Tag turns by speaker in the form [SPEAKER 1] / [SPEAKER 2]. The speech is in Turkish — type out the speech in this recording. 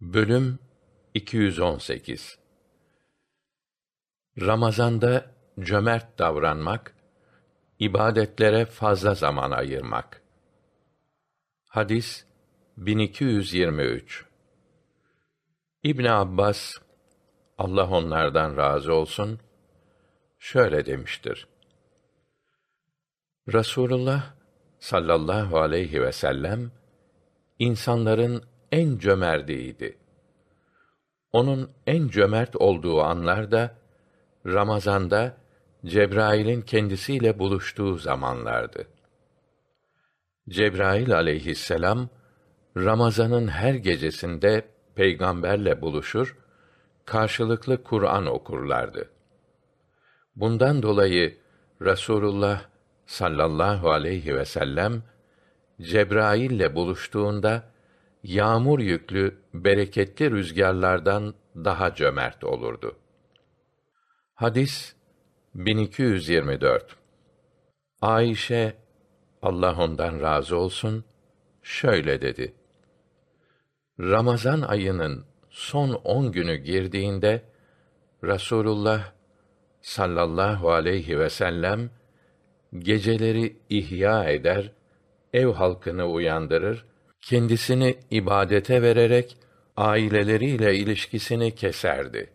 [SPEAKER 1] Bölüm 218 Ramazanda cömert davranmak, ibadetlere fazla zaman ayırmak. Hadis 1223 İbn Abbas Allah onlardan razı olsun şöyle demiştir. Rasulullah sallallahu aleyhi ve sellem insanların en cömertiydi. Onun en cömert olduğu anlar da Ramazanda Cebrail'in kendisiyle buluştuğu zamanlardı. Cebrail aleyhisselam Ramazanın her gecesinde peygamberle buluşur, karşılıklı Kur'an okurlardı. Bundan dolayı Rasulullah sallallahu aleyhi ve sellem Cebrail'le buluştuğunda yağmur yüklü bereketli rüzgarlardan daha cömert olurdu. Hadis 1224 Ayşe Allah ondan razı olsun şöyle dedi. Ramazan ayının son on günü girdiğinde Rasulullah sallallahu aleyhi ve sellem geceleri ihya eder, ev halkını uyandırır, kendisini ibadete vererek aileleriyle ilişkisini keserdi.